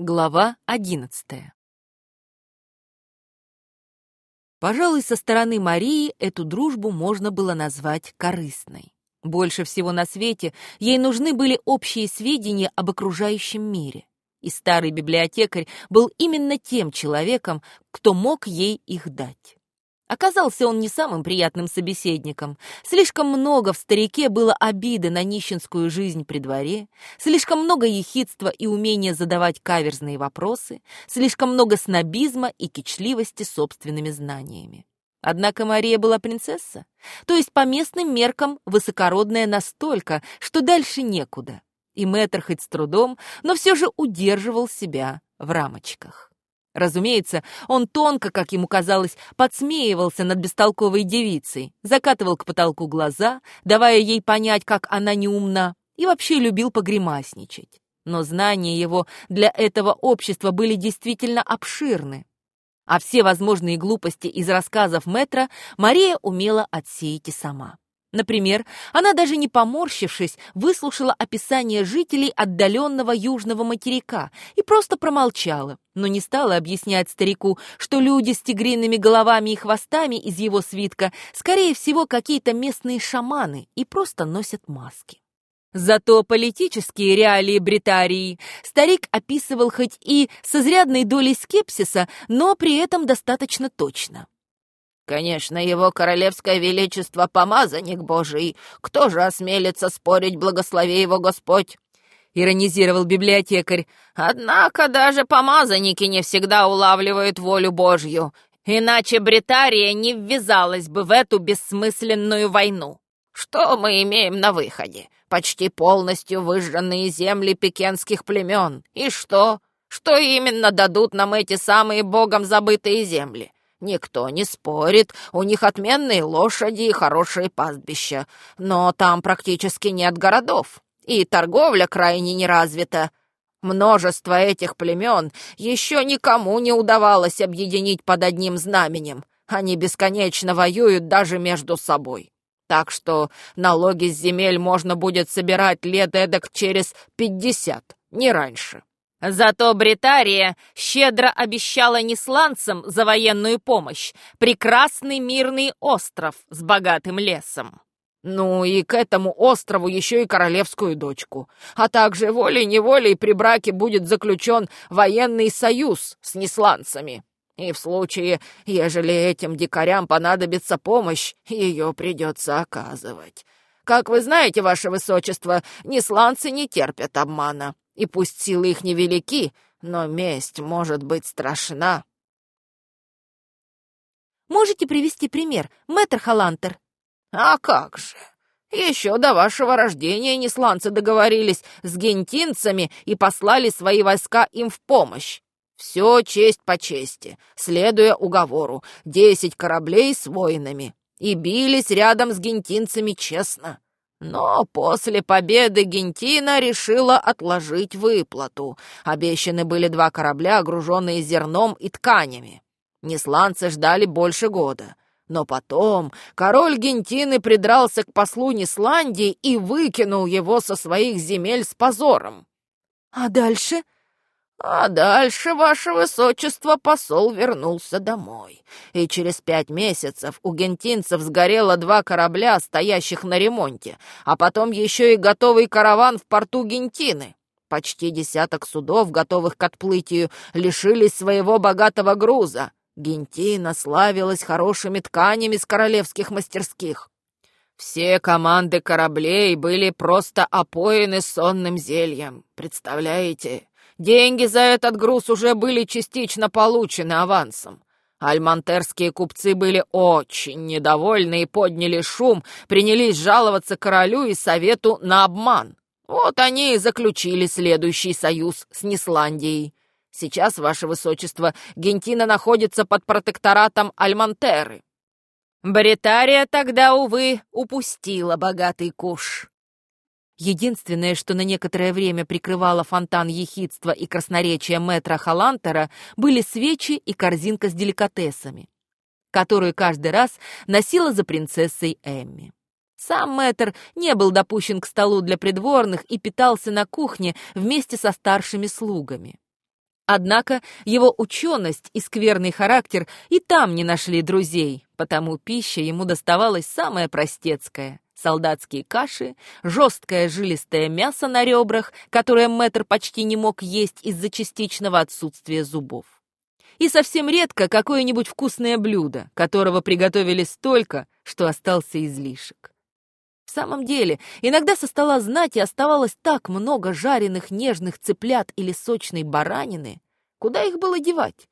Глава одиннадцатая Пожалуй, со стороны Марии эту дружбу можно было назвать корыстной. Больше всего на свете ей нужны были общие сведения об окружающем мире. И старый библиотекарь был именно тем человеком, кто мог ей их дать. Оказался он не самым приятным собеседником. Слишком много в старике было обиды на нищенскую жизнь при дворе, слишком много ехидства и умения задавать каверзные вопросы, слишком много снобизма и кичливости собственными знаниями. Однако Мария была принцесса, то есть по местным меркам высокородная настолько, что дальше некуда. И мэтр хоть с трудом, но все же удерживал себя в рамочках. Разумеется, он тонко, как ему казалось, подсмеивался над бестолковой девицей, закатывал к потолку глаза, давая ей понять, как она неумна, и вообще любил погремасничать. Но знания его для этого общества были действительно обширны. А все возможные глупости из рассказов Метра Мария умела отсеять и сама. Например, она даже не поморщившись, выслушала описание жителей отдаленного южного материка и просто промолчала, но не стала объяснять старику, что люди с тигриными головами и хвостами из его свитка, скорее всего, какие-то местные шаманы и просто носят маски. Зато политические реалии Бритарии старик описывал хоть и с изрядной долей скепсиса, но при этом достаточно точно. Конечно, его королевское величество — помазанник божий. Кто же осмелится спорить, благослови его Господь?» — иронизировал библиотекарь. «Однако даже помазанники не всегда улавливают волю Божью, иначе Бритария не ввязалась бы в эту бессмысленную войну. Что мы имеем на выходе? Почти полностью выжженные земли пекенских племен. И что? Что именно дадут нам эти самые богом забытые земли? Никто не спорит, у них отменные лошади и хорошие пастбища, но там практически нет городов, и торговля крайне не развита. Множество этих племен еще никому не удавалось объединить под одним знаменем. Они бесконечно воюют даже между собой. Так что налоги с земель можно будет собирать лет эдак через пятьдесят, не раньше. Зато Бритария щедро обещала несланцам за военную помощь прекрасный мирный остров с богатым лесом. Ну и к этому острову еще и королевскую дочку. А также волей-неволей при браке будет заключен военный союз с несланцами. И в случае, ежели этим дикарям понадобится помощь, ее придется оказывать. Как вы знаете, ваше высочество, несланцы не терпят обмана. И пусть силы их невелики, но месть может быть страшна. Можете привести пример, мэтр Халантер? А как же! Еще до вашего рождения несланцы договорились с гентинцами и послали свои войска им в помощь. Все честь по чести, следуя уговору, десять кораблей с воинами. И бились рядом с гентинцами честно. Но после победы Гентина решила отложить выплату. Обещаны были два корабля, груженные зерном и тканями. Несланцы ждали больше года. Но потом король Гентины придрался к послу Нисландии и выкинул его со своих земель с позором. «А дальше?» А дальше, ваше высочество, посол вернулся домой. И через пять месяцев у гентинцев сгорело два корабля, стоящих на ремонте, а потом еще и готовый караван в порту Гентины. Почти десяток судов, готовых к отплытию, лишились своего богатого груза. Гентина славилась хорошими тканями с королевских мастерских. Все команды кораблей были просто опоены сонным зельем. Представляете? Деньги за этот груз уже были частично получены авансом. Альмантерские купцы были очень недовольны и подняли шум, принялись жаловаться королю и совету на обман. Вот они и заключили следующий союз с Нисландией. Сейчас, ваше высочество, Гентина находится под протекторатом Альмантеры. Бритария тогда, увы, упустила богатый куш. Единственное, что на некоторое время прикрывало фонтан ехидства и красноречия мэтра Халантера, были свечи и корзинка с деликатесами, которую каждый раз носила за принцессой Эмми. Сам мэтр не был допущен к столу для придворных и питался на кухне вместе со старшими слугами. Однако его ученость и скверный характер и там не нашли друзей, потому пища ему доставалась самая простецкая. Солдатские каши, жесткое жилистое мясо на ребрах, которое мэтр почти не мог есть из-за частичного отсутствия зубов. И совсем редко какое-нибудь вкусное блюдо, которого приготовили столько, что остался излишек. В самом деле, иногда со стола знати оставалось так много жареных нежных цыплят или сочной баранины, куда их было девать?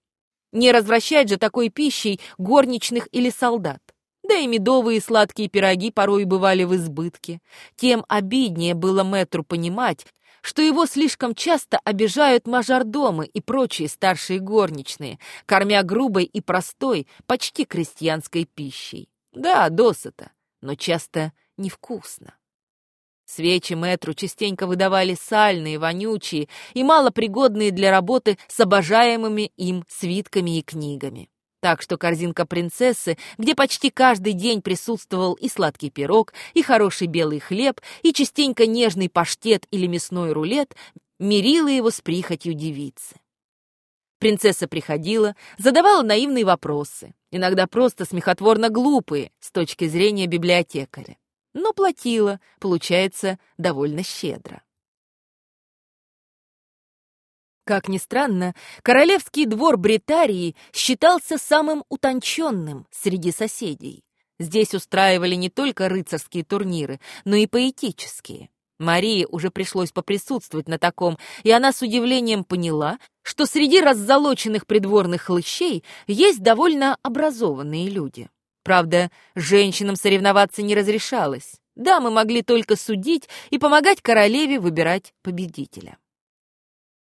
Не развращать же такой пищей горничных или солдат. Да и медовые сладкие пироги порой бывали в избытке. Тем обиднее было мэтру понимать, что его слишком часто обижают мажордомы и прочие старшие горничные, кормя грубой и простой, почти крестьянской пищей. Да, досыта, но часто невкусно. Свечи мэтру частенько выдавали сальные, вонючие и малопригодные для работы с обожаемыми им свитками и книгами. Так что корзинка принцессы, где почти каждый день присутствовал и сладкий пирог, и хороший белый хлеб, и частенько нежный паштет или мясной рулет, мирила его с прихотью девицы. Принцесса приходила, задавала наивные вопросы, иногда просто смехотворно глупые с точки зрения библиотекаря но платила, получается, довольно щедро. Как ни странно, королевский двор Бритарии считался самым утонченным среди соседей. Здесь устраивали не только рыцарские турниры, но и поэтические. Марии уже пришлось поприсутствовать на таком, и она с удивлением поняла, что среди раззолоченных придворных хлыщей есть довольно образованные люди. Правда, женщинам соревноваться не разрешалось. Дамы могли только судить и помогать королеве выбирать победителя.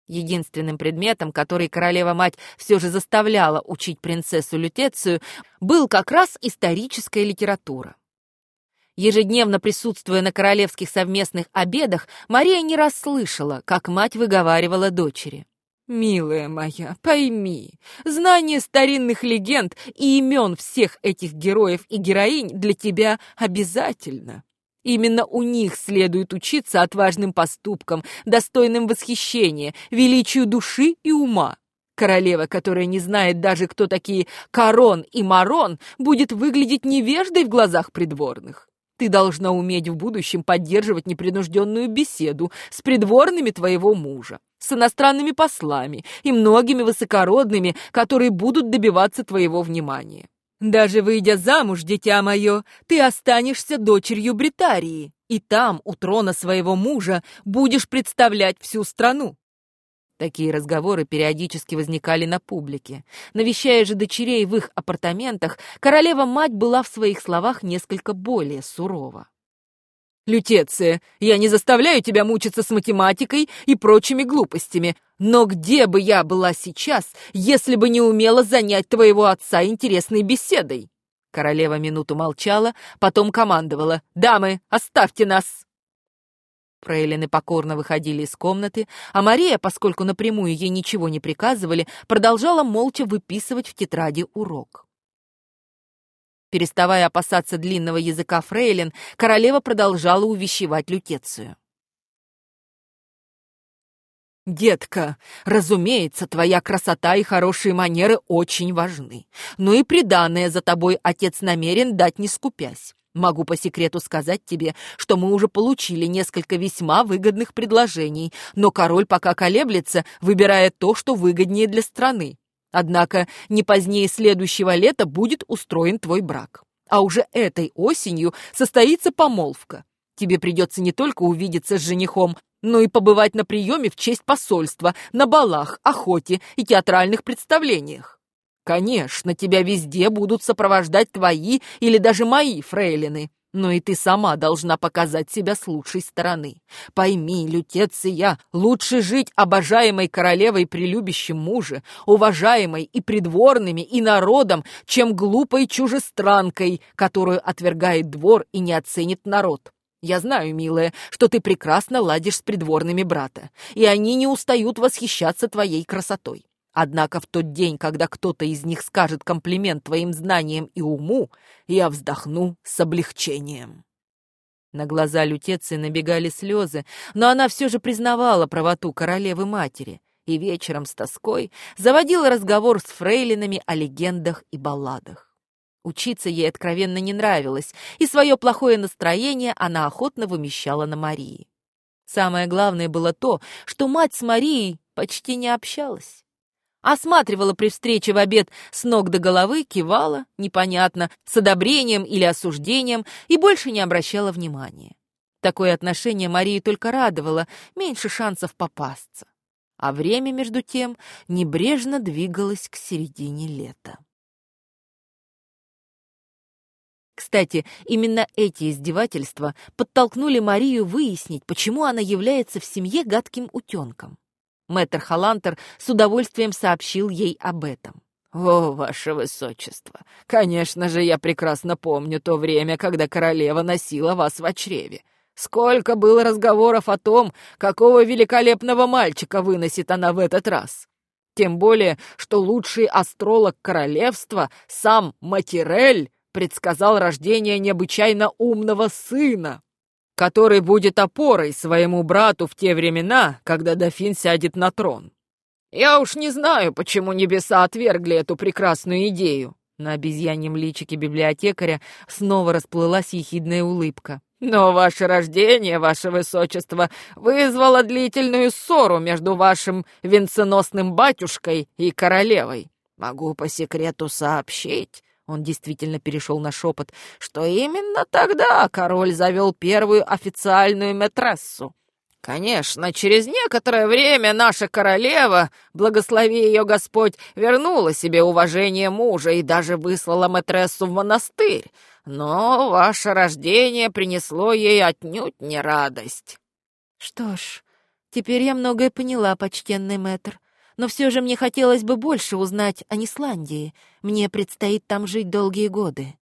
Единственным предметом, который королева-мать все же заставляла учить принцессу Лютецию, был как раз историческая литература. Ежедневно присутствуя на королевских совместных обедах, Мария не раз слышала, как мать выговаривала дочери. «Милая моя, пойми, знание старинных легенд и имен всех этих героев и героинь для тебя обязательно. Именно у них следует учиться отважным поступкам, достойным восхищения, величию души и ума. Королева, которая не знает даже, кто такие Корон и Марон, будет выглядеть невеждой в глазах придворных. Ты должна уметь в будущем поддерживать непринужденную беседу с придворными твоего мужа с иностранными послами и многими высокородными, которые будут добиваться твоего внимания. Даже выйдя замуж, дитя мое, ты останешься дочерью Бритарии, и там, у трона своего мужа, будешь представлять всю страну. Такие разговоры периодически возникали на публике. Навещая же дочерей в их апартаментах, королева-мать была в своих словах несколько более сурова. Лютеция, я не заставляю тебя мучиться с математикой и прочими глупостями, но где бы я была сейчас, если бы не умела занять твоего отца интересной беседой?» Королева минуту молчала, потом командовала. «Дамы, оставьте нас!» Фрейлины покорно выходили из комнаты, а Мария, поскольку напрямую ей ничего не приказывали, продолжала молча выписывать в тетради урок. Переставая опасаться длинного языка фрейлин, королева продолжала увещевать Лютецию. «Детка, разумеется, твоя красота и хорошие манеры очень важны, но и приданное за тобой отец намерен дать не скупясь. Могу по секрету сказать тебе, что мы уже получили несколько весьма выгодных предложений, но король пока колеблется, выбирая то, что выгоднее для страны. Однако не позднее следующего лета будет устроен твой брак. А уже этой осенью состоится помолвка. Тебе придется не только увидеться с женихом, но и побывать на приеме в честь посольства, на балах, охоте и театральных представлениях. Конечно, тебя везде будут сопровождать твои или даже мои фрейлины. Но и ты сама должна показать себя с лучшей стороны. Пойми, Лютеция, лучше жить обожаемой королевой при любящем муже, уважаемой и придворными, и народом, чем глупой чужестранкой, которую отвергает двор и не оценит народ. Я знаю, милая, что ты прекрасно ладишь с придворными брата, и они не устают восхищаться твоей красотой. Однако в тот день, когда кто-то из них скажет комплимент твоим знаниям и уму, я вздохну с облегчением». На глаза Лютеции набегали слезы, но она все же признавала правоту королевы-матери. и вечером с тоской заводила разговор с фрейлинами о легендах и балладах. Учиться ей откровенно не нравилось, и свое плохое настроение она охотно вымещала на Марии. Самое главное было то, что мать с Марией почти не общалась. Осматривала при встрече в обед с ног до головы, кивала, непонятно, с одобрением или осуждением, и больше не обращала внимания. Такое отношение Марии только радовало, меньше шансов попасться. А время, между тем, небрежно двигалось к середине лета. Кстати, именно эти издевательства подтолкнули Марию выяснить, почему она является в семье гадким утенком. Мэтр Халантер с удовольствием сообщил ей об этом. «О, ваше высочество! Конечно же, я прекрасно помню то время, когда королева носила вас в чреве. Сколько было разговоров о том, какого великолепного мальчика выносит она в этот раз. Тем более, что лучший астролог королевства, сам Матирель, предсказал рождение необычайно умного сына, который будет опорой своему брату в те времена, когда дофин сядет на трон. Я уж не знаю, почему небеса отвергли эту прекрасную идею. На обезьяньем личике библиотекаря снова расплылась ехидная улыбка. Но ваше рождение, ваше высочество, вызвало длительную ссору между вашим венценосным батюшкой и королевой. Могу по секрету сообщить, он действительно перешел на шепот, что именно тогда король завел первую официальную метрессу. Конечно, через некоторое время наша королева, благослови ее Господь, вернула себе уважение мужа и даже выслала матрессу в монастырь, но ваше рождение принесло ей отнюдь не радость». «Что ж, теперь я многое поняла, почтенный мэтр, но все же мне хотелось бы больше узнать о Нисландии. Мне предстоит там жить долгие годы».